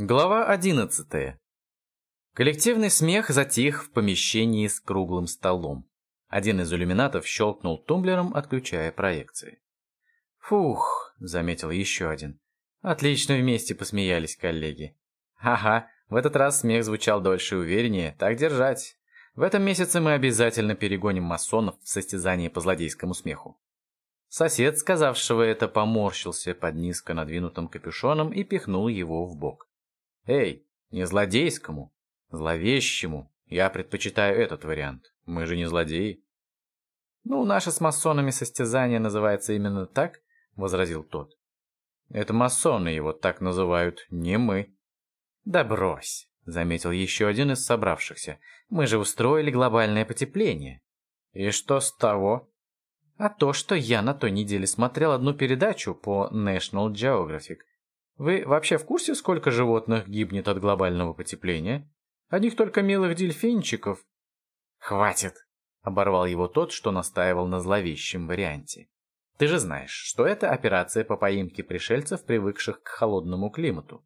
Глава 11. Коллективный смех затих в помещении с круглым столом. Один из иллюминатов щелкнул тумблером, отключая проекции. «Фух», — заметил еще один. «Отлично вместе посмеялись коллеги». «Ага, в этот раз смех звучал дольше и увереннее. Так держать. В этом месяце мы обязательно перегоним масонов в состязании по злодейскому смеху». Сосед, сказавшего это, поморщился под низко надвинутым капюшоном и пихнул его в бок. Эй, не злодейскому, зловещему. Я предпочитаю этот вариант. Мы же не злодеи. Ну, наше с масонами состязание называется именно так, возразил тот. Это масоны его так называют, не мы. Да брось, заметил еще один из собравшихся. Мы же устроили глобальное потепление. И что с того? А то, что я на той неделе смотрел одну передачу по National Geographic, вы вообще в курсе, сколько животных гибнет от глобального потепления? Одних только милых дельфинчиков. Хватит, оборвал его тот, что настаивал на зловещем варианте. Ты же знаешь, что это операция по поимке пришельцев, привыкших к холодному климату.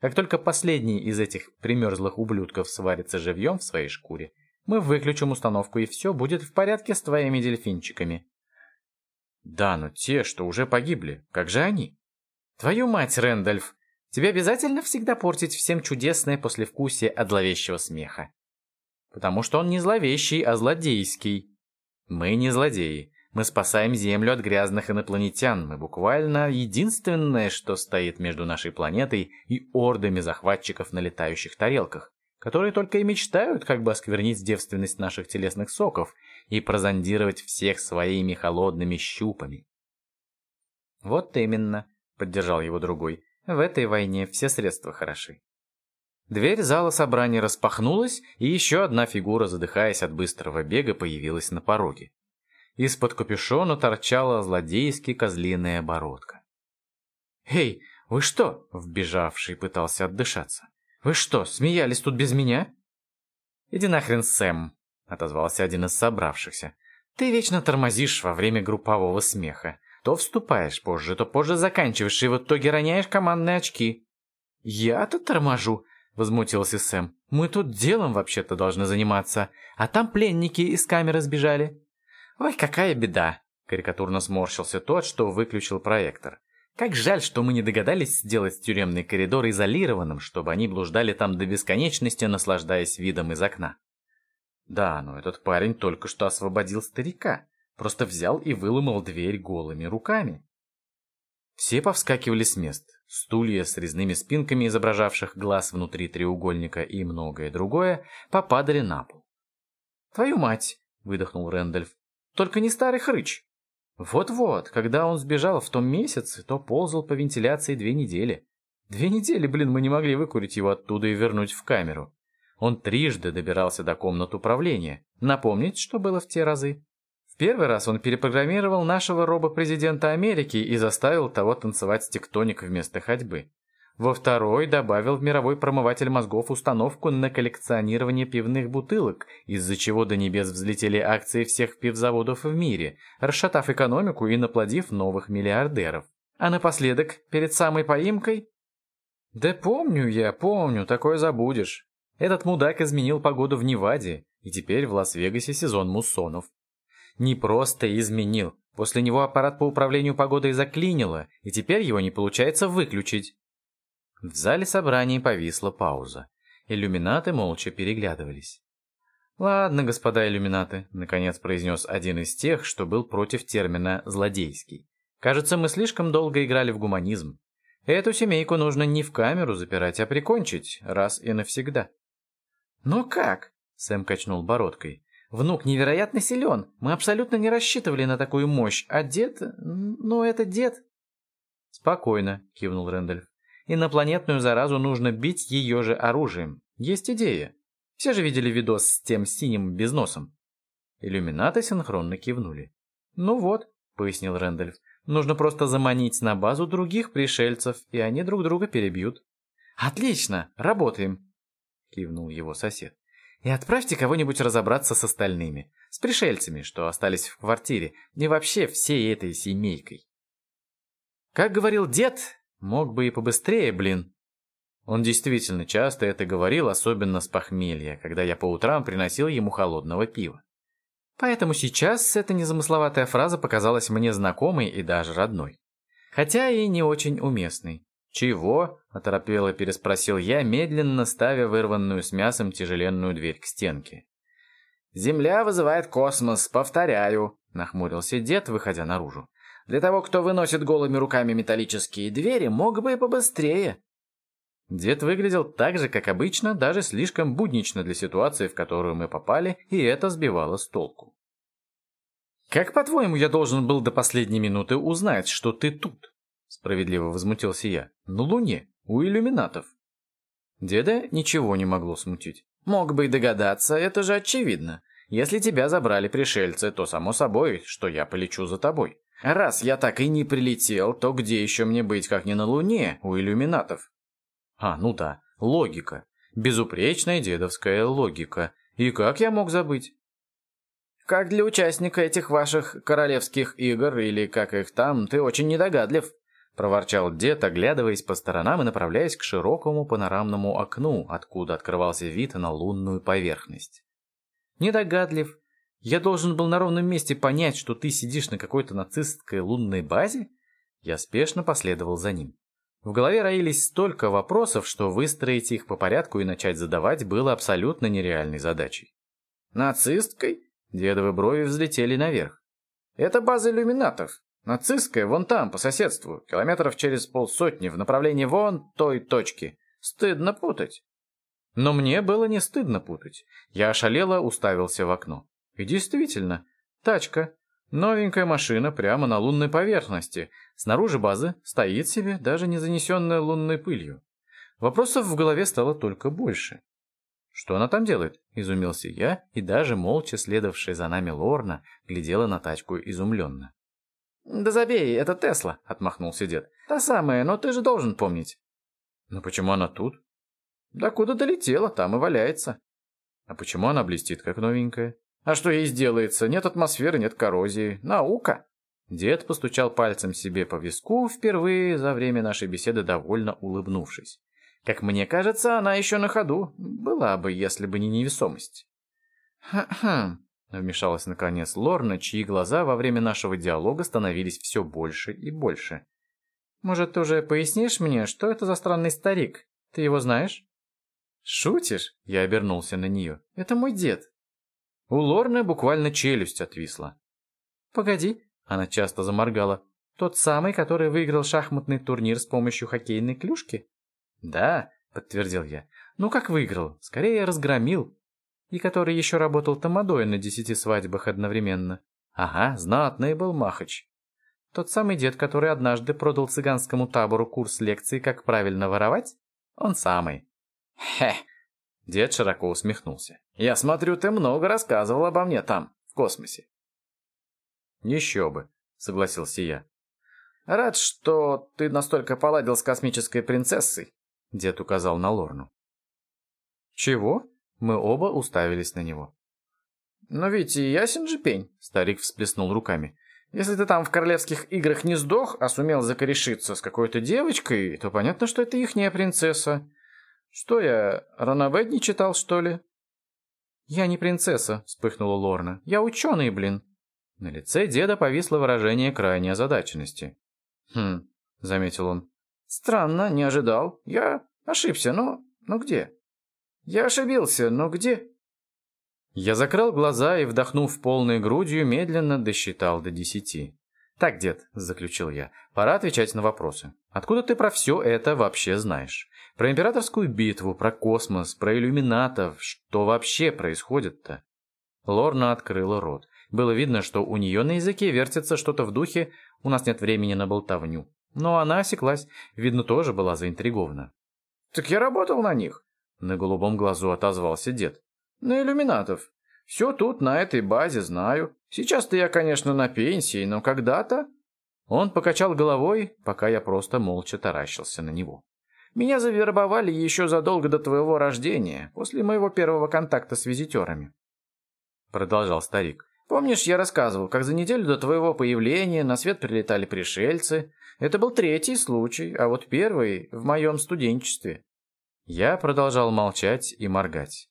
Как только последний из этих примерзлых ублюдков сварится живьем в своей шкуре, мы выключим установку, и все будет в порядке с твоими дельфинчиками. Да, но те, что уже погибли, как же они? Твою мать, Рэндальф, тебе обязательно всегда портить всем чудесное послевкусие от зловещего смеха. Потому что он не зловещий, а злодейский. Мы не злодеи. Мы спасаем Землю от грязных инопланетян. Мы буквально единственное, что стоит между нашей планетой и ордами захватчиков на летающих тарелках, которые только и мечтают как бы осквернить девственность наших телесных соков и прозондировать всех своими холодными щупами. Вот именно. — поддержал его другой. «В этой войне все средства хороши». Дверь зала собрания распахнулась, и еще одна фигура, задыхаясь от быстрого бега, появилась на пороге. Из-под капюшона торчала злодейски козлиная бородка. «Эй, вы что?» — вбежавший пытался отдышаться. «Вы что, смеялись тут без меня?» «Иди нахрен, Сэм!» — отозвался один из собравшихся. «Ты вечно тормозишь во время группового смеха. То вступаешь позже, то позже заканчиваешь, и в итоге роняешь командные очки. «Я-то торможу», — возмутился Сэм. «Мы тут делом вообще-то должны заниматься, а там пленники из камеры сбежали». «Ой, какая беда», — карикатурно сморщился тот, что выключил проектор. «Как жаль, что мы не догадались сделать тюремный коридор изолированным, чтобы они блуждали там до бесконечности, наслаждаясь видом из окна». «Да, но этот парень только что освободил старика. Просто взял и выломал дверь голыми руками. Все повскакивали с мест. Стулья с резными спинками, изображавших глаз внутри треугольника и многое другое, попадали на пол. «Твою мать!» — выдохнул Рэндальф. «Только не старый хрыч!» Вот-вот, когда он сбежал в том месяце, то ползал по вентиляции две недели. Две недели, блин, мы не могли выкурить его оттуда и вернуть в камеру. Он трижды добирался до комнат управления. Напомнить, что было в те разы? Первый раз он перепрограммировал нашего робо-президента Америки и заставил того танцевать тектоник вместо ходьбы. Во второй добавил в мировой промыватель мозгов установку на коллекционирование пивных бутылок, из-за чего до небес взлетели акции всех пивзаводов в мире, расшатав экономику и наплодив новых миллиардеров. А напоследок, перед самой поимкой... Да помню я, помню, такое забудешь. Этот мудак изменил погоду в Неваде, и теперь в Лас-Вегасе сезон муссонов не просто изменил. После него аппарат по управлению погодой заклинило, и теперь его не получается выключить. В зале собраний повисла пауза. Иллюминаты молча переглядывались. «Ладно, господа иллюминаты», — наконец произнес один из тех, что был против термина «злодейский». «Кажется, мы слишком долго играли в гуманизм. Эту семейку нужно не в камеру запирать, а прикончить, раз и навсегда». «Но как?» — Сэм качнул бородкой. Внук невероятно силен. Мы абсолютно не рассчитывали на такую мощь. А дед... Ну, это дед... Спокойно, кивнул Рэндальф. Инопланетную заразу нужно бить ее же оружием. Есть идея. Все же видели видос с тем синим без носом. Иллюминаты синхронно кивнули. «Ну вот», — пояснил Рэндальф, — «нужно просто заманить на базу других пришельцев, и они друг друга перебьют». «Отлично, работаем», — кивнул его сосед. И отправьте кого-нибудь разобраться с остальными, с пришельцами, что остались в квартире, и вообще всей этой семейкой. Как говорил дед, мог бы и побыстрее, блин. Он действительно часто это говорил, особенно с похмелья, когда я по утрам приносил ему холодного пива. Поэтому сейчас эта незамысловатая фраза показалась мне знакомой и даже родной. Хотя и не очень уместной. «Чего?» – оторопело переспросил я, медленно ставя вырванную с мясом тяжеленную дверь к стенке. «Земля вызывает космос, повторяю», – нахмурился дед, выходя наружу. «Для того, кто выносит голыми руками металлические двери, мог бы и побыстрее». Дед выглядел так же, как обычно, даже слишком буднично для ситуации, в которую мы попали, и это сбивало с толку. «Как, по-твоему, я должен был до последней минуты узнать, что ты тут?» Справедливо возмутился я. «На Луне, у иллюминатов». Деда ничего не могло смутить. «Мог бы и догадаться, это же очевидно. Если тебя забрали пришельцы, то само собой, что я полечу за тобой. Раз я так и не прилетел, то где еще мне быть, как не на Луне, у иллюминатов?» А, ну да, логика. Безупречная дедовская логика. И как я мог забыть? Как для участника этих ваших королевских игр, или как их там, ты очень недогадлив, проворчал дед, оглядываясь по сторонам и направляясь к широкому панорамному окну, откуда открывался вид на лунную поверхность. Недогадлив? Я должен был на ровном месте понять, что ты сидишь на какой-то нацистской лунной базе? Я спешно последовал за ним. В голове роились столько вопросов, что выстроить их по порядку и начать задавать было абсолютно нереальной задачей. «Нацисткой?» Дедовы брови взлетели наверх. «Это база иллюминатов. Нацистская вон там, по соседству, километров через полсотни, в направлении вон той точки. Стыдно путать». Но мне было не стыдно путать. Я ошалело уставился в окно. И действительно, тачка, Новенькая машина прямо на лунной поверхности. Снаружи базы стоит себе, даже не занесенная лунной пылью. Вопросов в голове стало только больше. «Что она там делает?» – изумился я, и даже молча следовавшая за нами Лорна глядела на тачку изумленно. «Да забей, это Тесла», – отмахнулся дед. «Та самая, но ты же должен помнить». «Но почему она тут?» «Да куда долетела, там и валяется». «А почему она блестит, как новенькая?» А что ей сделается? Нет атмосферы, нет коррозии. Наука. Дед постучал пальцем себе по виску, впервые за время нашей беседы довольно улыбнувшись. Как мне кажется, она еще на ходу. Была бы, если бы не невесомость. «Ха-ха», — вмешалась наконец Лорна, чьи глаза во время нашего диалога становились все больше и больше. «Может, ты уже пояснишь мне, что это за странный старик? Ты его знаешь?» «Шутишь?» — я обернулся на нее. «Это мой дед. У Лорны буквально челюсть отвисла. «Погоди», — она часто заморгала. «Тот самый, который выиграл шахматный турнир с помощью хоккейной клюшки?» «Да», — подтвердил я. «Ну как выиграл? Скорее разгромил. И который еще работал тамадой на десяти свадьбах одновременно. Ага, знатный был Махач. Тот самый дед, который однажды продал цыганскому табору курс лекций «Как правильно воровать»? Он самый. Хе, Дед широко усмехнулся. «Я смотрю, ты много рассказывал обо мне там, в космосе». «Еще бы», — согласился я. «Рад, что ты настолько поладил с космической принцессой», — дед указал на Лорну. «Чего?» — мы оба уставились на него. «Но ведь и ясен же пень», — старик всплеснул руками. «Если ты там в королевских играх не сдох, а сумел закорешиться с какой-то девочкой, то понятно, что это ихняя принцесса. «Что я, Ранабет не читал, что ли?» «Я не принцесса», — вспыхнула Лорна. «Я ученый, блин». На лице деда повисло выражение крайней озадаченности. «Хм», — заметил он. «Странно, не ожидал. Я ошибся, но... но где?» «Я ошибился, но где?» Я закрыл глаза и, вдохнув полной грудью, медленно досчитал до десяти. «Так, дед», — заключил я, — «пора отвечать на вопросы. Откуда ты про все это вообще знаешь? Про императорскую битву, про космос, про иллюминатов. Что вообще происходит-то? Лорна открыла рот. Было видно, что у нее на языке вертится что-то в духе «у нас нет времени на болтовню». Но она осеклась, видно, тоже была заинтригована. «Так я работал на них», — на голубом глазу отозвался дед. «На иллюминатов. Все тут, на этой базе, знаю. Сейчас-то я, конечно, на пенсии, но когда-то...» Он покачал головой, пока я просто молча таращился на него. Меня завербовали еще задолго до твоего рождения, после моего первого контакта с визитерами. Продолжал старик. Помнишь, я рассказывал, как за неделю до твоего появления на свет прилетали пришельцы? Это был третий случай, а вот первый в моем студенчестве. Я продолжал молчать и моргать.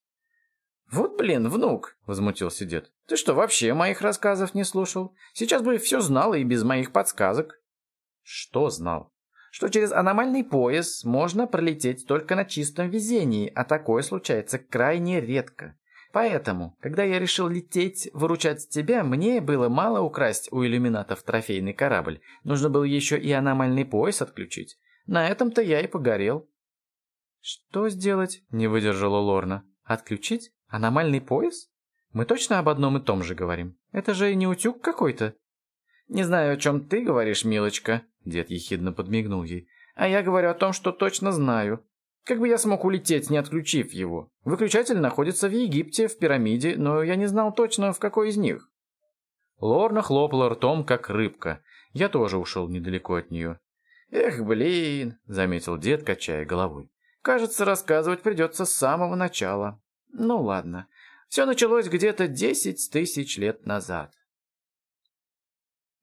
«Вот блин, внук!» — возмутился дед. «Ты что, вообще моих рассказов не слушал? Сейчас бы все знал и без моих подсказок». «Что знал?» «Что через аномальный пояс можно пролететь только на чистом везении, а такое случается крайне редко. Поэтому, когда я решил лететь, выручать тебя, мне было мало украсть у иллюминатов трофейный корабль. Нужно было еще и аномальный пояс отключить. На этом-то я и погорел». «Что сделать?» — не выдержала Лорна. «Отключить?» Аномальный пояс? Мы точно об одном и том же говорим. Это же не утюг какой-то. Не знаю, о чем ты говоришь, милочка. Дед ехидно подмигнул ей. А я говорю о том, что точно знаю. Как бы я смог улететь, не отключив его? Выключатель находится в Египте, в пирамиде, но я не знал точно, в какой из них. Лорна хлопала ртом, как рыбка. Я тоже ушел недалеко от нее. «Эх, блин», — заметил дед, качая головой. «Кажется, рассказывать придется с самого начала. Ну ладно, все началось где-то десять тысяч лет назад.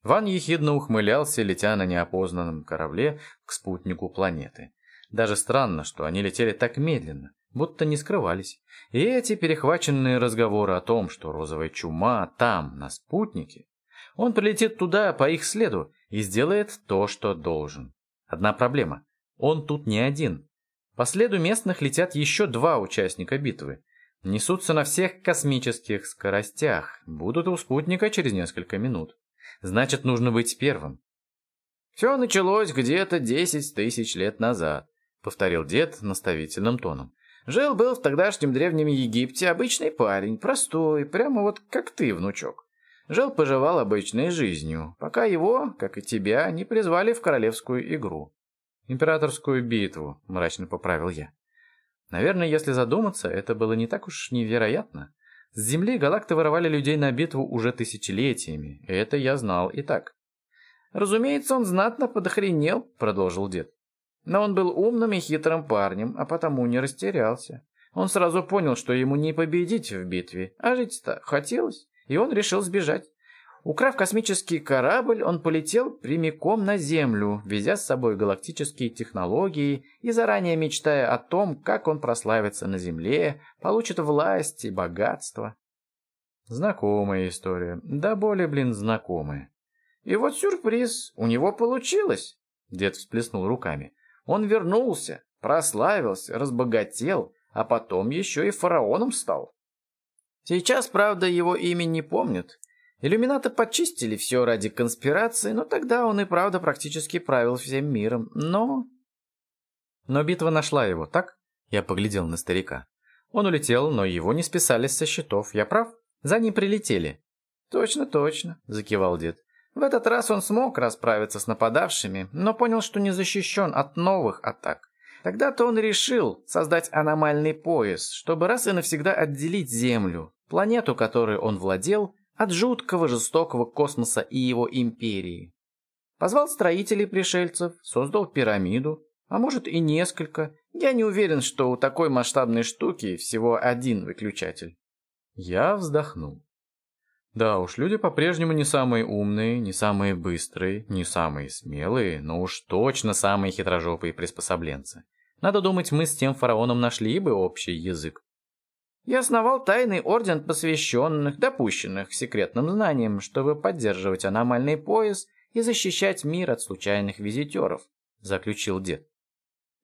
Ван ехидно ухмылялся, летя на неопознанном корабле к спутнику планеты. Даже странно, что они летели так медленно, будто не скрывались. И эти перехваченные разговоры о том, что розовая чума там, на спутнике, он прилетит туда по их следу и сделает то, что должен. Одна проблема. Он тут не один. По следу местных летят еще два участника битвы. Несутся на всех космических скоростях. Будут у спутника через несколько минут. Значит, нужно быть первым. «Все началось где-то десять тысяч лет назад», — повторил дед наставительным тоном. «Жил-был в тогдашнем Древнем Египте обычный парень, простой, прямо вот как ты, внучок. Жил-поживал обычной жизнью, пока его, как и тебя, не призвали в королевскую игру». «Императорскую битву», — мрачно поправил я. Наверное, если задуматься, это было не так уж невероятно. С Земли галакты воровали людей на битву уже тысячелетиями, и это я знал и так. «Разумеется, он знатно подохренел», — продолжил дед. «Но он был умным и хитрым парнем, а потому не растерялся. Он сразу понял, что ему не победить в битве, а жить-то хотелось, и он решил сбежать. Украв космический корабль, он полетел прямиком на Землю, везя с собой галактические технологии и заранее мечтая о том, как он прославится на Земле, получит власть и богатство. Знакомая история. Да более, блин, знакомая. И вот сюрприз, у него получилось. Дед всплеснул руками. Он вернулся, прославился, разбогател, а потом еще и фараоном стал. Сейчас, правда, его имя не помнят, Иллюминаты почистили все ради конспирации, но тогда он и правда практически правил всем миром. Но... Но битва нашла его, так? Я поглядел на старика. Он улетел, но его не списали со счетов. Я прав? За ним прилетели. Точно, точно, закивал дед. В этот раз он смог расправиться с нападавшими, но понял, что не защищен от новых атак. Тогда-то он решил создать аномальный пояс, чтобы раз и навсегда отделить Землю, планету, которой он владел, от жуткого жестокого космоса и его империи. Позвал строителей пришельцев, создал пирамиду, а может и несколько. Я не уверен, что у такой масштабной штуки всего один выключатель. Я вздохнул. Да уж, люди по-прежнему не самые умные, не самые быстрые, не самые смелые, но уж точно самые хитрожопые приспособленцы. Надо думать, мы с тем фараоном нашли бы общий язык. Я основал тайный орден посвященных, допущенных к секретным знаниям, чтобы поддерживать аномальный пояс и защищать мир от случайных визитеров», — заключил дед.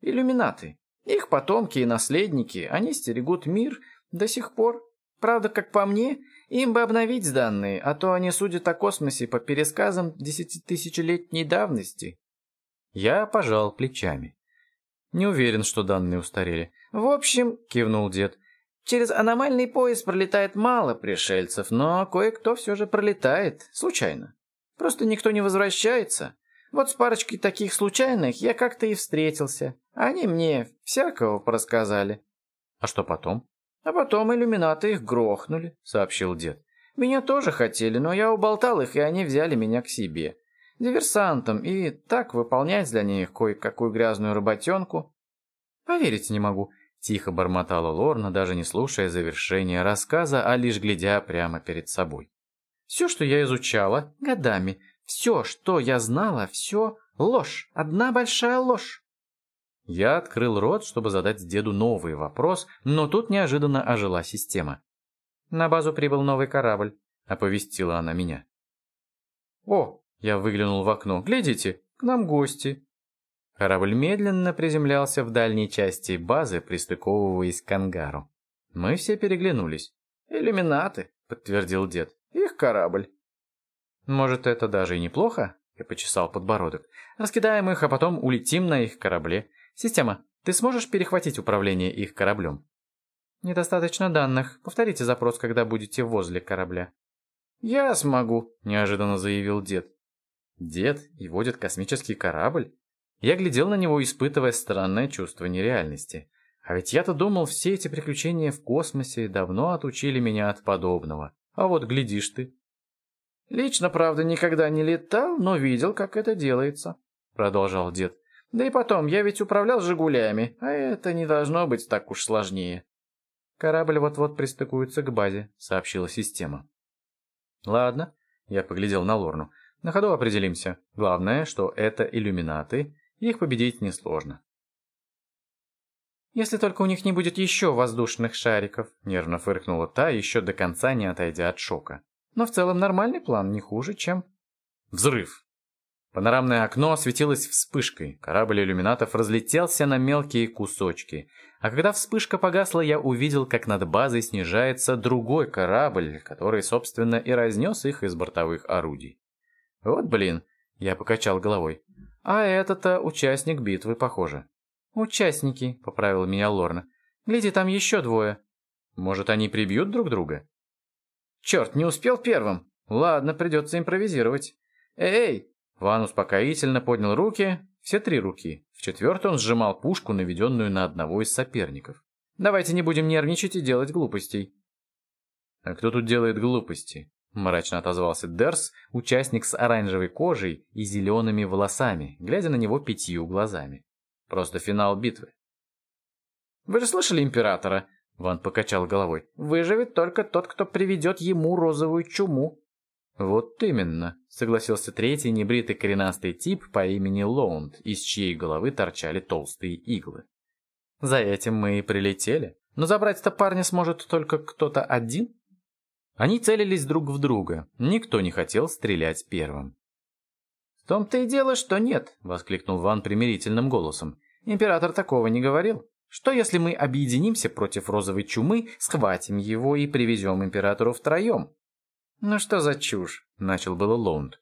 «Иллюминаты. Их потомки и наследники, они стерегут мир до сих пор. Правда, как по мне, им бы обновить данные, а то они судят о космосе по пересказам десятитысячелетней давности». Я пожал плечами. Не уверен, что данные устарели. «В общем», — кивнул дед, — Через аномальный пояс пролетает мало пришельцев, но кое-кто все же пролетает, случайно. Просто никто не возвращается. Вот с парочкой таких случайных я как-то и встретился. Они мне всякого порассказали. А что потом? А потом иллюминаты их грохнули, сообщил дед. Меня тоже хотели, но я уболтал их, и они взяли меня к себе. Диверсантом, и так выполнять для них кое-какую грязную работенку. Поверить не могу. Тихо бормотала Лорна, даже не слушая завершения рассказа, а лишь глядя прямо перед собой. «Все, что я изучала годами, все, что я знала, все ложь, одна большая ложь». Я открыл рот, чтобы задать деду новый вопрос, но тут неожиданно ожила система. «На базу прибыл новый корабль», — оповестила она меня. «О!» — я выглянул в окно. «Глядите, к нам гости». Корабль медленно приземлялся в дальней части базы, пристыковываясь к ангару. Мы все переглянулись. «Иллюминаты», — подтвердил дед. «Их корабль». «Может, это даже и неплохо?» — я почесал подбородок. «Раскидаем их, а потом улетим на их корабле. Система, ты сможешь перехватить управление их кораблем?» «Недостаточно данных. Повторите запрос, когда будете возле корабля». «Я смогу», — неожиданно заявил дед. «Дед и водит космический корабль?» Я глядел на него, испытывая странное чувство нереальности. А ведь я-то думал, все эти приключения в космосе давно отучили меня от подобного. А вот глядишь ты. «Лично, правда, никогда не летал, но видел, как это делается», — продолжал дед. «Да и потом, я ведь управлял «Жигулями», а это не должно быть так уж сложнее». «Корабль вот-вот пристыкуется к базе», — сообщила система. «Ладно», — я поглядел на Лорну. «На ходу определимся. Главное, что это иллюминаты, их победить несложно». «Если только у них не будет еще воздушных шариков», — нервно фыркнула та, еще до конца не отойдя от шока. «Но в целом нормальный план, не хуже, чем...» Взрыв. Панорамное окно осветилось вспышкой. Корабль иллюминатов разлетелся на мелкие кусочки. А когда вспышка погасла, я увидел, как над базой снижается другой корабль, который, собственно, и разнес их из бортовых орудий. Вот блин, я покачал головой. А это-то участник битвы, похоже. «Участники», — поправил меня Лорна. «Гляди, там еще двое». «Может, они прибьют друг друга?» «Черт, не успел первым. Ладно, придется импровизировать». «Эй!» Ван успокоительно поднял руки, все три руки. В четвертой он сжимал пушку, наведенную на одного из соперников. «Давайте не будем нервничать и делать глупостей». «А кто тут делает глупости?» Мрачно отозвался Дерс, участник с оранжевой кожей и зелеными волосами, глядя на него пятью глазами. Просто финал битвы. «Вы же слышали императора?» Ван покачал головой. «Выживет только тот, кто приведет ему розовую чуму». «Вот именно», — согласился третий небритый коренастый тип по имени Лоунд, из чьей головы торчали толстые иглы. «За этим мы и прилетели. Но забрать-то парня сможет только кто-то один?» Они целились друг в друга. Никто не хотел стрелять первым. «В том-то и дело, что нет», — воскликнул Ван примирительным голосом. «Император такого не говорил. Что если мы объединимся против розовой чумы, схватим его и привезем императору втроем?» «Ну что за чушь?» — начал было Лоунд.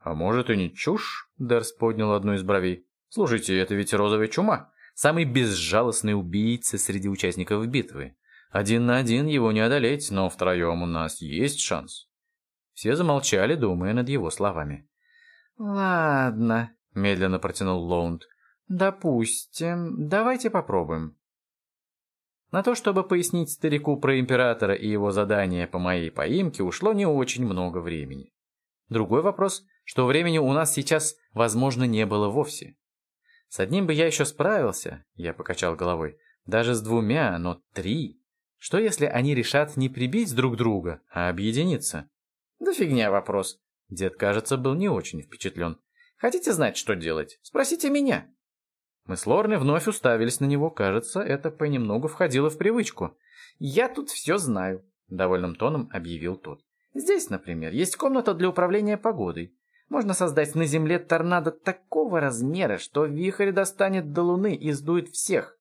«А может и не чушь?» — Дерс поднял одну из бровей. «Слушайте, это ведь розовая чума. Самый безжалостный убийца среди участников битвы. Один на один его не одолеть, но втроем у нас есть шанс». Все замолчали, думая над его словами. «Ладно», — медленно протянул Лоунд. «Допустим. Давайте попробуем». На то, чтобы пояснить старику про императора и его задание по моей поимке, ушло не очень много времени. Другой вопрос, что времени у нас сейчас, возможно, не было вовсе. С одним бы я еще справился, я покачал головой, даже с двумя, но три. Что если они решат не прибить друг друга, а объединиться? Да фигня вопрос. Дед, кажется, был не очень впечатлен. «Хотите знать, что делать? Спросите меня». Мы с Лорной вновь уставились на него. Кажется, это понемногу входило в привычку. «Я тут все знаю», — довольным тоном объявил тот. «Здесь, например, есть комната для управления погодой. Можно создать на Земле торнадо такого размера, что вихрь достанет до Луны и сдует всех».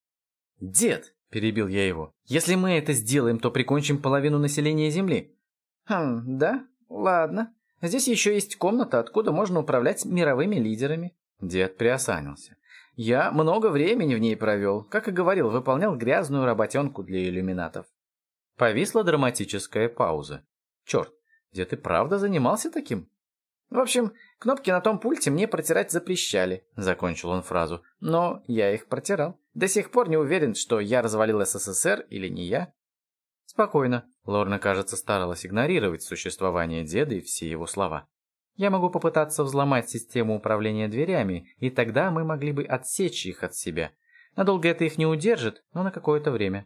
«Дед!» — перебил я его. «Если мы это сделаем, то прикончим половину населения Земли». «Хм, да? Ладно. Здесь еще есть комната, откуда можно управлять мировыми лидерами». Дед приосанился. «Я много времени в ней провел. Как и говорил, выполнял грязную работенку для иллюминатов». Повисла драматическая пауза. «Черт, дед и правда занимался таким?» «В общем, кнопки на том пульте мне протирать запрещали», — закончил он фразу. «Но я их протирал. До сих пор не уверен, что я развалил СССР или не я». «Спокойно. Лорна, кажется, старалась игнорировать существование деда и все его слова. «Я могу попытаться взломать систему управления дверями, и тогда мы могли бы отсечь их от себя. Надолго это их не удержит, но на какое-то время».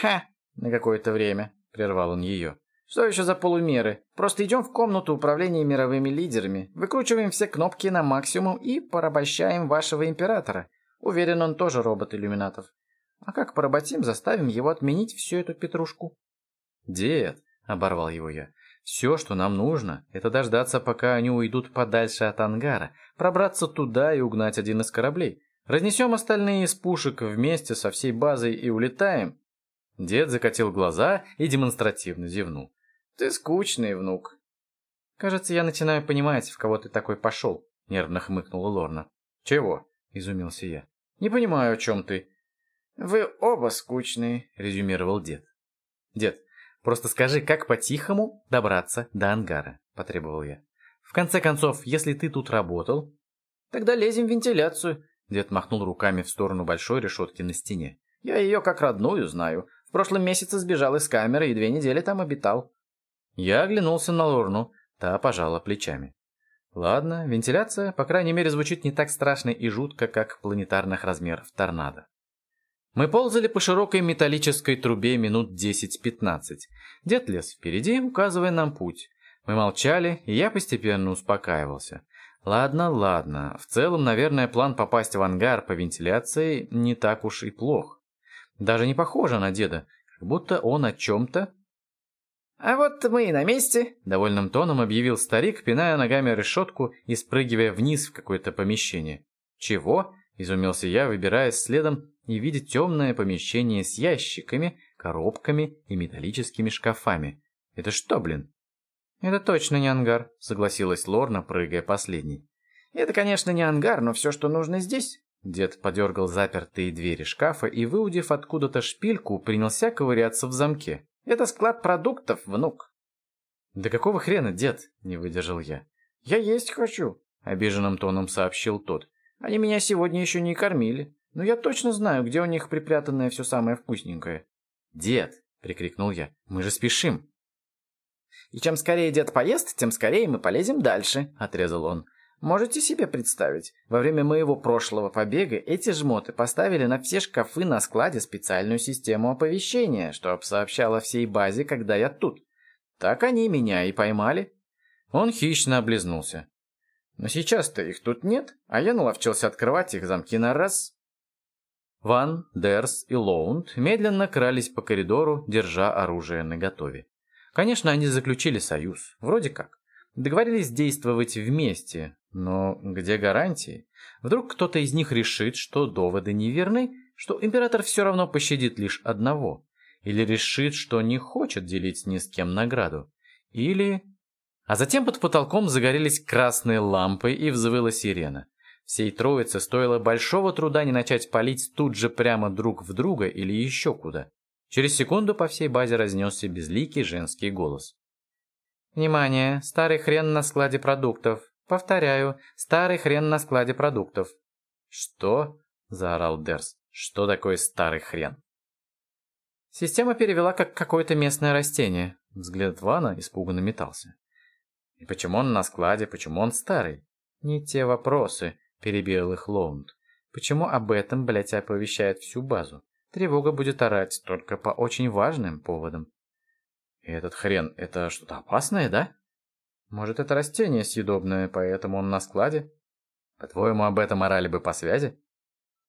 «Ха! На какое-то время», — прервал он ее. «Что еще за полумеры? Просто идем в комнату управления мировыми лидерами, выкручиваем все кнопки на максимум и порабощаем вашего императора. Уверен, он тоже робот иллюминатов. А как поработим, заставим его отменить всю эту петрушку. Дед, оборвал его я, все, что нам нужно, это дождаться, пока они уйдут подальше от ангара, пробраться туда и угнать один из кораблей. Разнесем остальные из пушек вместе со всей базой и улетаем. Дед закатил глаза и демонстративно зевнул. Ты скучный, внук. Кажется, я начинаю понимать, в кого ты такой пошел, нервно хмыкнула Лорна. Чего? Изумился я. Не понимаю, о чем ты. Вы оба скучные, резюмировал дед. Дед, просто скажи, как по-тихому добраться до ангара, потребовал я. В конце концов, если ты тут работал... Тогда лезем в вентиляцию. Дед махнул руками в сторону большой решетки на стене. Я ее как родную знаю. В прошлом месяце сбежал из камеры и две недели там обитал. Я оглянулся на Лорну, та пожала плечами. Ладно, вентиляция, по крайней мере, звучит не так страшно и жутко, как планетарных размеров торнадо. Мы ползали по широкой металлической трубе минут 10-15. Дед лез впереди, указывая нам путь. Мы молчали, и я постепенно успокаивался. Ладно, ладно, в целом, наверное, план попасть в ангар по вентиляции не так уж и плох. Даже не похоже на деда, как будто он о чем-то «А вот мы и на месте», — довольным тоном объявил старик, пиная ногами решетку и спрыгивая вниз в какое-то помещение. «Чего?» — изумился я, выбираясь следом и видя темное помещение с ящиками, коробками и металлическими шкафами. «Это что, блин?» «Это точно не ангар», — согласилась Лорна, прыгая последней. «Это, конечно, не ангар, но все, что нужно здесь». Дед подергал запертые двери шкафа и, выудив откуда-то шпильку, принялся ковыряться в замке. Это склад продуктов, внук. Да какого хрена, дед? Не выдержал я. Я есть хочу, обиженным тоном сообщил тот. Они меня сегодня еще не кормили, но я точно знаю, где у них припрятанное все самое вкусненькое. Дед, прикрикнул я, мы же спешим. И чем скорее дед поест, тем скорее мы полезем дальше, отрезал он. Можете себе представить, во время моего прошлого побега эти жмоты поставили на все шкафы на складе специальную систему оповещения, чтоб сообщала всей базе, когда я тут. Так они меня и поймали. Он хищно облизнулся. Но сейчас-то их тут нет, а я наловчился открывать их замки на раз. Ван, Дерс и Лоунд медленно крались по коридору, держа оружие наготове. Конечно, они заключили союз, вроде как. Договорились действовать вместе, но где гарантии? Вдруг кто-то из них решит, что доводы неверны, что император все равно пощадит лишь одного, или решит, что не хочет делить ни с кем награду, или... А затем под потолком загорелись красные лампы и взвыла сирена. Всей троице стоило большого труда не начать палить тут же прямо друг в друга или еще куда. Через секунду по всей базе разнесся безликий женский голос. «Внимание! Старый хрен на складе продуктов! Повторяю, старый хрен на складе продуктов!» «Что?» – заорал Дерс. «Что такое старый хрен?» Система перевела как какое-то местное растение. Взгляд Вана испуганно метался. «И почему он на складе? Почему он старый?» «Не те вопросы», – перебил их Лоунд. «Почему об этом, блядь, оповещает всю базу? Тревога будет орать только по очень важным поводам. Этот хрен, это что-то опасное, да? Может, это растение съедобное, поэтому он на складе? По-твоему, об этом орали бы по связи?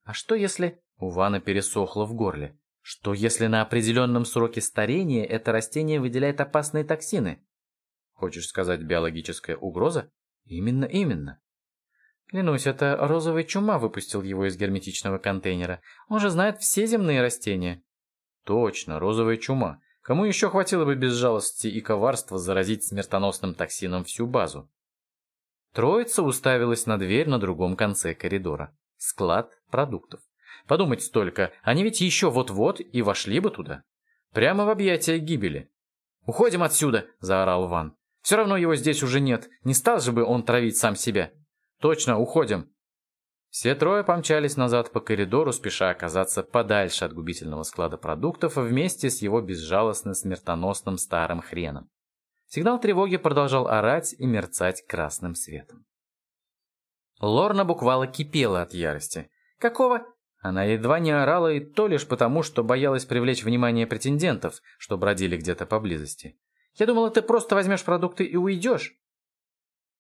А что если... У Вана пересохло в горле. Что если на определенном сроке старения это растение выделяет опасные токсины? Хочешь сказать, биологическая угроза? Именно, именно. Клянусь, это розовый чума выпустил его из герметичного контейнера. Он же знает все земные растения. Точно, розовая чума. Кому еще хватило бы без жалости и коварства заразить смертоносным токсином всю базу? Троица уставилась на дверь на другом конце коридора. Склад продуктов. Подумать только, они ведь еще вот-вот и вошли бы туда. Прямо в объятия гибели. «Уходим отсюда!» – заорал Ван. «Все равно его здесь уже нет. Не стал же бы он травить сам себя». «Точно, уходим!» Все трое помчались назад по коридору, спеша оказаться подальше от губительного склада продуктов вместе с его безжалостно смертоносным старым хреном. Сигнал тревоги продолжал орать и мерцать красным светом. Лорна буквально кипела от ярости. «Какого?» Она едва не орала и то лишь потому, что боялась привлечь внимание претендентов, что бродили где-то поблизости. «Я думала, ты просто возьмешь продукты и уйдешь».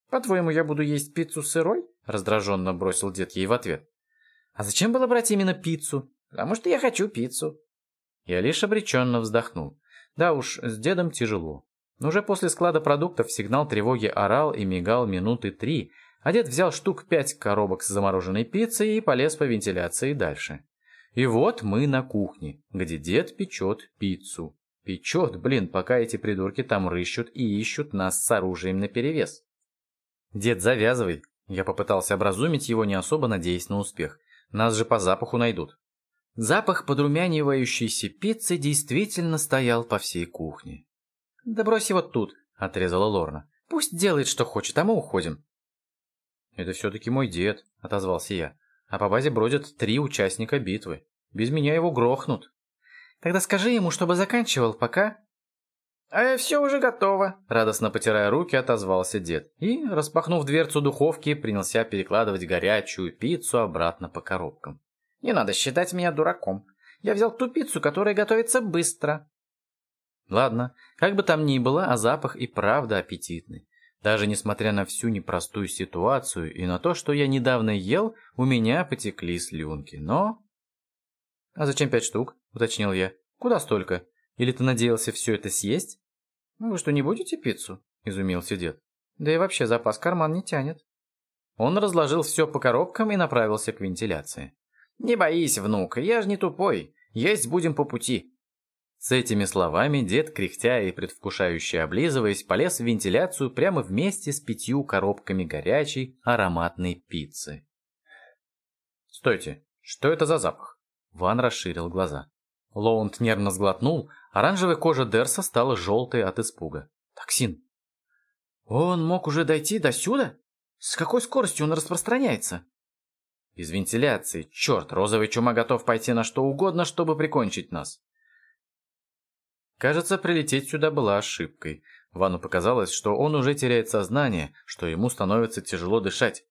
«По-твоему, я буду есть пиццу сырой?» — раздраженно бросил дед ей в ответ. А зачем было брать именно пиццу? Потому что я хочу пиццу. Я лишь обреченно вздохнул. Да уж, с дедом тяжело. Но уже после склада продуктов сигнал тревоги орал и мигал минуты три, а дед взял штук пять коробок с замороженной пиццей и полез по вентиляции дальше. И вот мы на кухне, где дед печет пиццу. Печет, блин, пока эти придурки там рыщут и ищут нас с оружием наперевес. Дед, завязывай. Я попытался образумить его, не особо надеясь на успех. Нас же по запаху найдут. Запах подрумянивающейся пиццы действительно стоял по всей кухне. «Да брось его тут», — отрезала Лорна. «Пусть делает, что хочет, а мы уходим». «Это все-таки мой дед», — отозвался я. «А по базе бродят три участника битвы. Без меня его грохнут». «Тогда скажи ему, чтобы заканчивал, пока...» «А все уже готово», — радостно потирая руки, отозвался дед. И, распахнув дверцу духовки, принялся перекладывать горячую пиццу обратно по коробкам. «Не надо считать меня дураком. Я взял ту пиццу, которая готовится быстро». Ладно, как бы там ни было, а запах и правда аппетитный. Даже несмотря на всю непростую ситуацию и на то, что я недавно ел, у меня потекли слюнки, но... «А зачем пять штук?» — уточнил я. «Куда столько? Или ты надеялся все это съесть?» «Ну, «Вы что, не будете пиццу?» – изумился дед. «Да и вообще запас карман не тянет». Он разложил все по коробкам и направился к вентиляции. «Не боись, внук, я же не тупой. Есть будем по пути». С этими словами дед, кряхтя и предвкушающе облизываясь, полез в вентиляцию прямо вместе с пятью коробками горячей ароматной пиццы. «Стойте, что это за запах?» Ван расширил глаза. Лоунд нервно сглотнул, оранжевая кожа Дерса стала желтой от испуга. Токсин. Он мог уже дойти до сюда? С какой скоростью он распространяется? Из вентиляции. Черт, розовый чума готов пойти на что угодно, чтобы прикончить нас. Кажется, прилететь сюда была ошибкой. Вану показалось, что он уже теряет сознание, что ему становится тяжело дышать.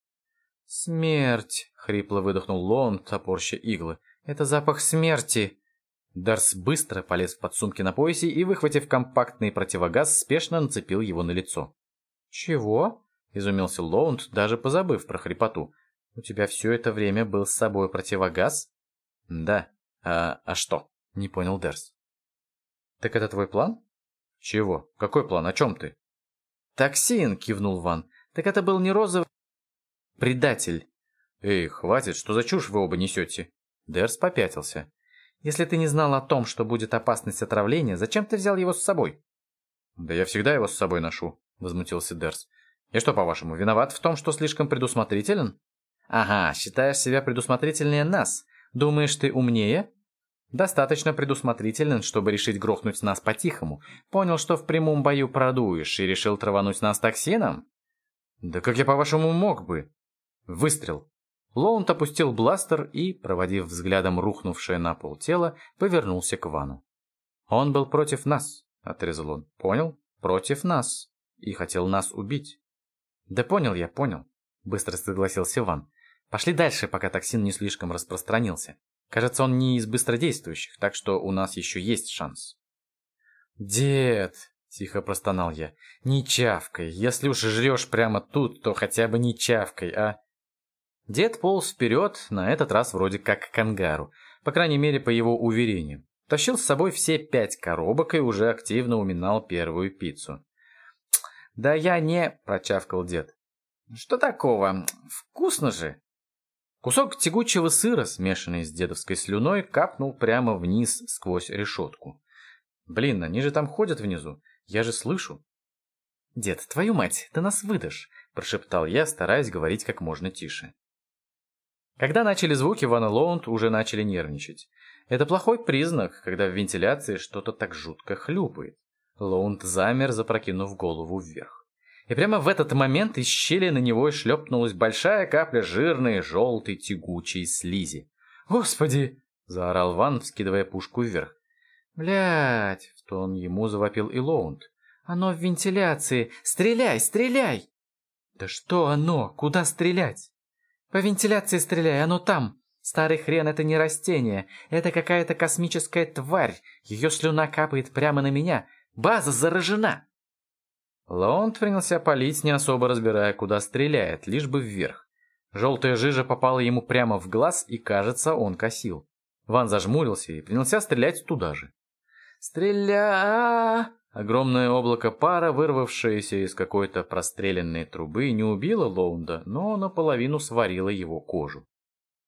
«Смерть!» — хрипло выдохнул Лоунд, топорща иглы. «Это запах смерти!» Дарс быстро полез в подсумки на поясе и, выхватив компактный противогаз, спешно нацепил его на лицо. «Чего?» – изумился Лоунд, даже позабыв про хрипоту. «У тебя все это время был с собой противогаз?» «Да. А, а что?» – не понял Дерс. «Так это твой план?» «Чего? Какой план? О чем ты?» «Токсин!» – кивнул Ван. «Так это был не розовый...» «Предатель!» «Эй, хватит, что за чушь вы оба несете?» Дерс попятился. Если ты не знал о том, что будет опасность отравления, зачем ты взял его с собой? Да я всегда его с собой ношу, возмутился Дерс. Я что, по-вашему, виноват в том, что слишком предусмотрителен? Ага, считаешь себя предусмотрительнее нас. Думаешь, ты умнее? Достаточно предусмотрителен, чтобы решить грохнуть нас по-тихому. Понял, что в прямом бою продуешь, и решил травануть нас токсином? Да как я, по-вашему, мог бы? Выстрел. Лоунд опустил бластер и, проводив взглядом рухнувшее на пол тело, повернулся к Вану. «Он был против нас», — отрезал он. «Понял? Против нас. И хотел нас убить». «Да понял я, понял», — быстро согласился Ван. «Пошли дальше, пока токсин не слишком распространился. Кажется, он не из быстродействующих, так что у нас еще есть шанс». «Дед», — тихо простонал я, — «не чавкой. Если уж жрешь прямо тут, то хотя бы не чавкой, а...» Дед полз вперед, на этот раз вроде как кангару, по крайней мере по его уверениям. Тащил с собой все пять коробок и уже активно уминал первую пиццу. «Да я не...» – прочавкал дед. «Что такого? Вкусно же!» Кусок тягучего сыра, смешанный с дедовской слюной, капнул прямо вниз сквозь решетку. «Блин, они же там ходят внизу. Я же слышу». «Дед, твою мать, ты нас выдашь!» – прошептал я, стараясь говорить как можно тише. Когда начали звуки, Ван Лоунд уже начали нервничать. Это плохой признак, когда в вентиляции что-то так жутко хлюпает. Лоунд замер, запрокинув голову вверх. И прямо в этот момент из щели на него шлепнулась большая капля жирной, желтой, тягучей слизи. «Господи!» — заорал Ван, вскидывая пушку вверх. «Блядь!» — в тон ему завопил и Лоунд. «Оно в вентиляции! Стреляй, стреляй!» «Да что оно? Куда стрелять?» По вентиляции стреляй, оно там. Старый хрен — это не растение. Это какая-то космическая тварь. Ее слюна капает прямо на меня. База заражена. Лоунд принялся палить, не особо разбирая, куда стреляет, лишь бы вверх. Желтая жижа попала ему прямо в глаз, и, кажется, он косил. Ван зажмурился и принялся стрелять туда же. «Стреля!» Огромное облако пара, вырвавшееся из какой-то простреленной трубы, не убило Лоунда, но наполовину сварило его кожу.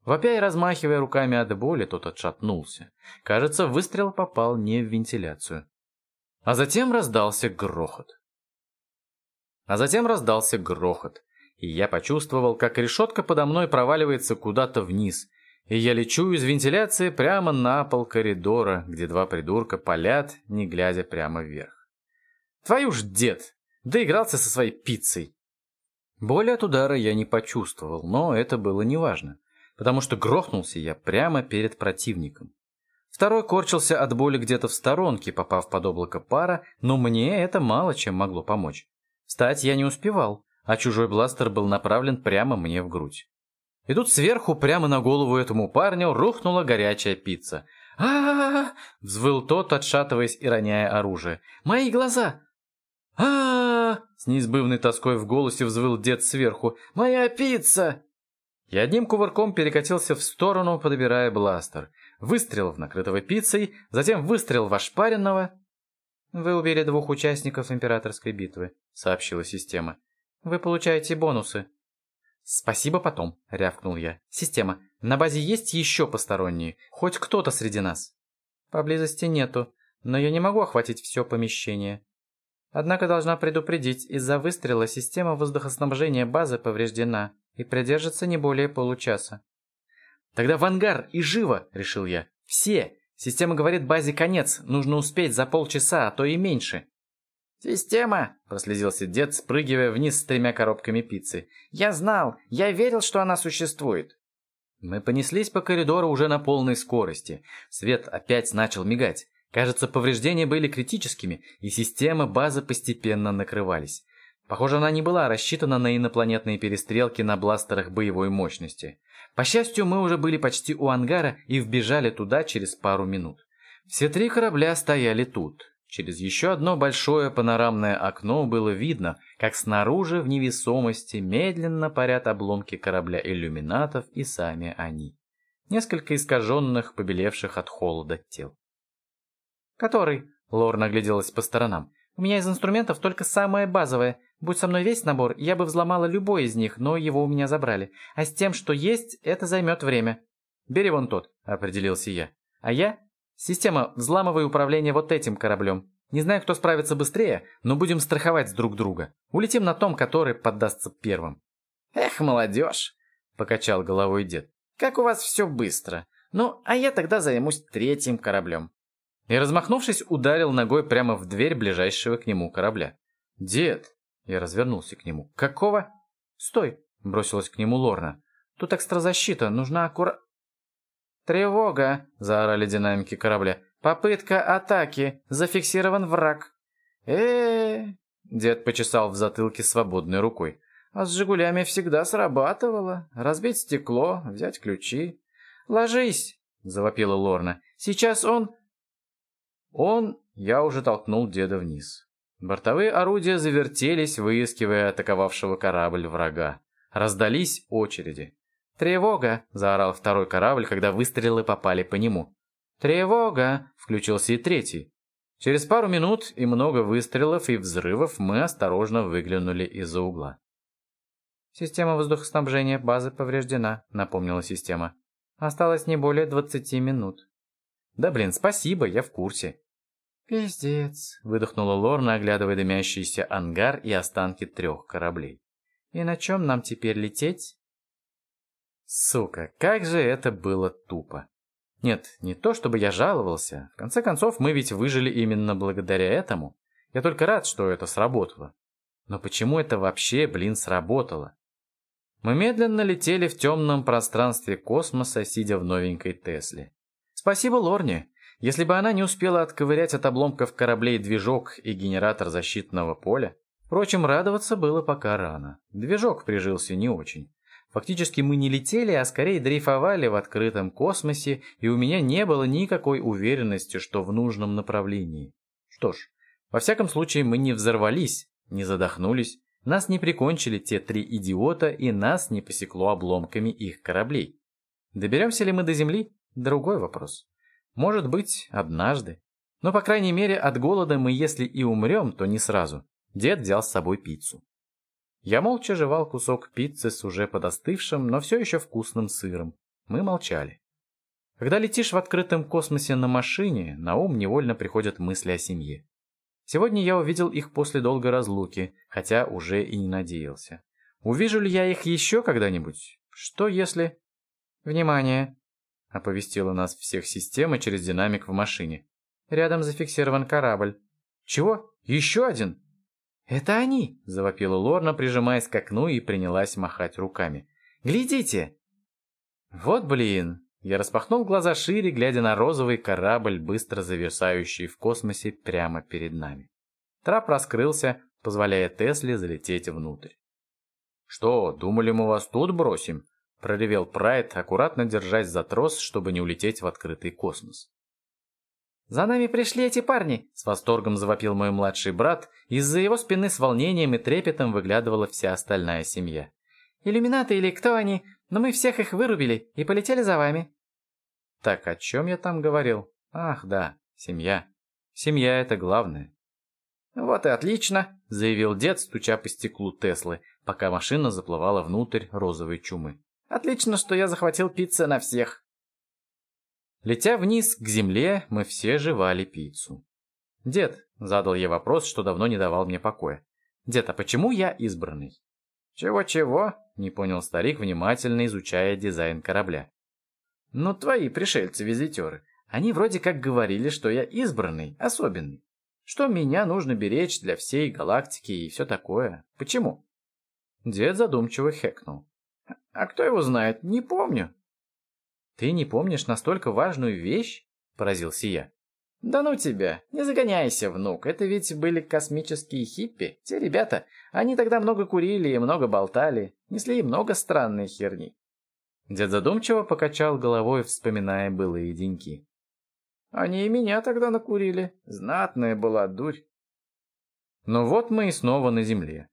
Вопя и размахивая руками от боли, тот отшатнулся. Кажется, выстрел попал не в вентиляцию. А затем раздался грохот. А затем раздался грохот, и я почувствовал, как решетка подо мной проваливается куда-то вниз, и я лечу из вентиляции прямо на пол коридора, где два придурка палят, не глядя прямо вверх. Твою ж дед! Доигрался со своей пиццей! Боли от удара я не почувствовал, но это было неважно потому что грохнулся я прямо перед противником. Второй корчился от боли где-то в сторонке, попав под облако пара, но мне это мало чем могло помочь. Встать я не успевал, а чужой бластер был направлен прямо мне в грудь. И тут сверху, прямо на голову этому парню, рухнула горячая пицца. а а, -а, взвыл тот, отшатываясь и роняя оружие. «Мои глаза!» А, С неизбывной тоской в голосе взвыл дед сверху. «Моя пицца!» Я одним кувырком перекатился в сторону, подбирая бластер. Выстрел в накрытого пиццей, затем выстрел в ошпаренного. «Вы убили двух участников императорской битвы», — сообщила система. «Вы получаете бонусы». «Спасибо потом», — рявкнул я. «Система, на базе есть еще посторонние? Хоть кто-то среди нас?» «Поблизости нету, но я не могу охватить все помещение. Однако должна предупредить, из-за выстрела система воздухоснабжения базы повреждена и продержится не более получаса. «Тогда в ангар и живо!» — решил я. «Все! Система говорит базе конец, нужно успеть за полчаса, а то и меньше». «Система!» — прослезился дед, спрыгивая вниз с тремя коробками пиццы. «Я знал! Я верил, что она существует!» Мы понеслись по коридору уже на полной скорости. Свет опять начал мигать. Кажется, повреждения были критическими, и системы базы постепенно накрывались. Похоже, она не была рассчитана на инопланетные перестрелки на бластерах боевой мощности. По счастью, мы уже были почти у ангара и вбежали туда через пару минут. Все три корабля стояли тут. Через еще одно большое панорамное окно было видно, как снаружи в невесомости медленно парят обломки корабля иллюминатов и сами они. Несколько искаженных, побелевших от холода тел. «Который?» — Лор нагляделась по сторонам. «У меня из инструментов только самое базовое. Будь со мной весь набор, я бы взломала любой из них, но его у меня забрали. А с тем, что есть, это займет время. Бери вон тот, определился я. А я? Система, взламывай управление вот этим кораблем. Не знаю, кто справится быстрее, но будем страховать друг друга. Улетим на том, который поддастся первым. Эх, молодежь, покачал головой дед. Как у вас все быстро. Ну, а я тогда займусь третьим кораблем. И, размахнувшись, ударил ногой прямо в дверь ближайшего к нему корабля. «Дед, я развернулся к нему. «Какого?» «Стой!» — бросилась к нему Лорна. «Тут экстразащита, нужна аккура...» «Тревога!» — заорали динамики корабля. «Попытка атаки! Зафиксирован враг!» э, Дед почесал в затылке свободной рукой. «А с «Жигулями» всегда срабатывало. Разбить стекло, взять ключи». «Ложись!» — завопила Лорна. «Сейчас он...» Он... Я уже толкнул деда вниз. Бортовые орудия завертелись, выискивая атаковавшего корабль врага. Раздались очереди. «Тревога!» — заорал второй корабль, когда выстрелы попали по нему. «Тревога!» — включился и третий. Через пару минут и много выстрелов и взрывов мы осторожно выглянули из-за угла. «Система воздухоснабжения базы повреждена», — напомнила система. «Осталось не более двадцати минут». «Да блин, спасибо, я в курсе». «Пиздец», — выдохнула Лорна, оглядывая дымящийся ангар и останки трех кораблей. «И на чем нам теперь лететь?» Сука, как же это было тупо. Нет, не то чтобы я жаловался. В конце концов, мы ведь выжили именно благодаря этому. Я только рад, что это сработало. Но почему это вообще, блин, сработало? Мы медленно летели в темном пространстве космоса, сидя в новенькой Тесле. Спасибо Лорне. Если бы она не успела отковырять от обломков кораблей движок и генератор защитного поля, впрочем, радоваться было пока рано. Движок прижился не очень. Фактически мы не летели, а скорее дрейфовали в открытом космосе, и у меня не было никакой уверенности, что в нужном направлении. Что ж, во всяком случае мы не взорвались, не задохнулись, Нас не прикончили те три идиота, и нас не посекло обломками их кораблей. Доберемся ли мы до Земли? Другой вопрос. Может быть, однажды. Но, по крайней мере, от голода мы, если и умрем, то не сразу. Дед взял с собой пиццу. Я молча жевал кусок пиццы с уже подостывшим, но все еще вкусным сыром. Мы молчали. Когда летишь в открытом космосе на машине, на ум невольно приходят мысли о семье. Сегодня я увидел их после долгой разлуки, хотя уже и не надеялся. Увижу ли я их еще когда-нибудь? Что если... «Внимание!» — оповестила нас всех система через динамик в машине. «Рядом зафиксирован корабль». «Чего? Еще один?» «Это они!» — завопила Лорна, прижимаясь к окну и принялась махать руками. «Глядите!» «Вот блин!» Я распахнул глаза шире, глядя на розовый корабль, быстро зависающий в космосе прямо перед нами. Трап раскрылся, позволяя Тесле залететь внутрь. «Что, думали мы вас тут бросим?» — проревел Прайд, аккуратно держась за трос, чтобы не улететь в открытый космос. «За нами пришли эти парни!» — с восторгом завопил мой младший брат. Из-за его спины с волнением и трепетом выглядывала вся остальная семья. «Иллюминаты или кто они? Но мы всех их вырубили и полетели за вами». Так, о чем я там говорил? Ах, да, семья. Семья — это главное. «Вот и отлично», — заявил дед, стуча по стеклу Теслы, пока машина заплывала внутрь розовой чумы. «Отлично, что я захватил пиццы на всех». Летя вниз к земле, мы все жевали пиццу. «Дед», — задал я вопрос, что давно не давал мне покоя. «Дед, а почему я избранный?» «Чего-чего?» — не понял старик, внимательно изучая дизайн корабля. «Ну, твои пришельцы-визитеры, они вроде как говорили, что я избранный, особенный. Что меня нужно беречь для всей галактики и все такое. Почему?» Дед задумчиво хекнул. «А кто его знает? Не помню. «Ты не помнишь настолько важную вещь?» – поразился я. «Да ну тебя, не загоняйся, внук, это ведь были космические хиппи, те ребята. Они тогда много курили и много болтали, несли много странной херни». Дед задумчиво покачал головой, вспоминая былые деньки. «Они и меня тогда накурили, знатная была дурь». Ну вот мы и снова на Земле.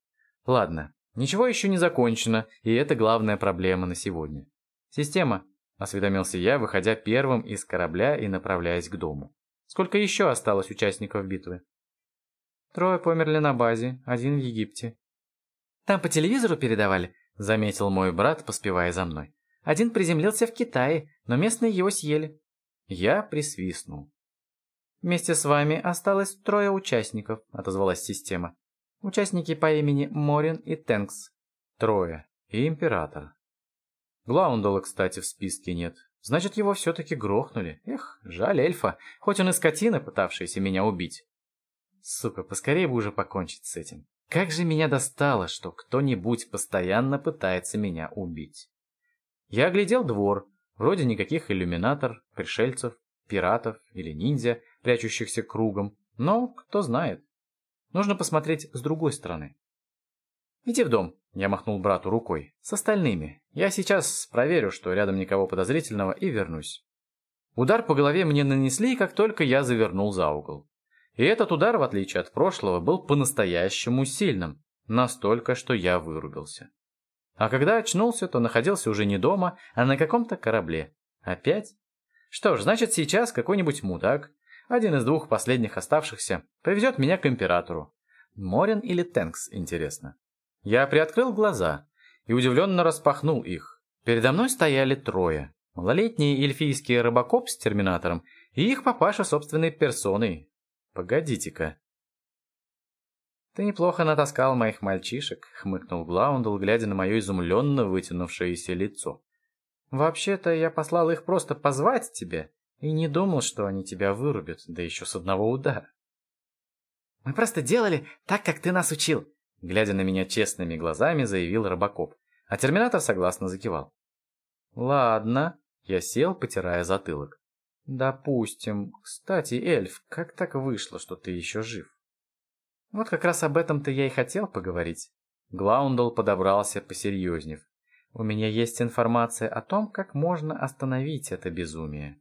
Ладно, ничего еще не закончено, и это главная проблема на сегодня. Система, Осведомился я, выходя первым из корабля и направляясь к дому. Сколько еще осталось участников битвы? Трое померли на базе, один в Египте. Там по телевизору передавали, заметил мой брат, поспевая за мной. Один приземлился в Китае, но местные его съели. Я присвистнул. «Вместе с вами осталось трое участников», — отозвалась система. «Участники по имени Морин и Тенкс». «Трое. И император. Глаундала, кстати, в списке нет. Значит, его все-таки грохнули. Эх, жаль эльфа, хоть он и скотина, пытавшаяся меня убить. Сука, поскорее бы уже покончить с этим. Как же меня достало, что кто-нибудь постоянно пытается меня убить. Я оглядел двор. Вроде никаких иллюминатор, пришельцев, пиратов или ниндзя, прячущихся кругом. Но кто знает. Нужно посмотреть с другой стороны. «Иди в дом», — я махнул брату рукой. «С остальными. Я сейчас проверю, что рядом никого подозрительного, и вернусь». Удар по голове мне нанесли, как только я завернул за угол. И этот удар, в отличие от прошлого, был по-настоящему сильным. Настолько, что я вырубился. А когда очнулся, то находился уже не дома, а на каком-то корабле. Опять? Что ж, значит сейчас какой-нибудь мудак, один из двух последних оставшихся, привезет меня к императору. Морин или Тенкс, интересно. Я приоткрыл глаза и удивленно распахнул их. Передо мной стояли трое. Малолетний эльфийский рыбакоп с терминатором и их папаша собственной персоной. Погодите-ка. «Ты неплохо натаскал моих мальчишек», — хмыкнул Глаундл, глядя на мое изумленно вытянувшееся лицо. «Вообще-то я послал их просто позвать тебя и не думал, что они тебя вырубят, да еще с одного удара». «Мы просто делали так, как ты нас учил», Глядя на меня честными глазами, заявил Робокоп, а Терминатор согласно закивал. «Ладно», — я сел, потирая затылок. «Допустим. Кстати, эльф, как так вышло, что ты еще жив?» «Вот как раз об этом-то я и хотел поговорить». Глаундл подобрался, посерьезнев. «У меня есть информация о том, как можно остановить это безумие».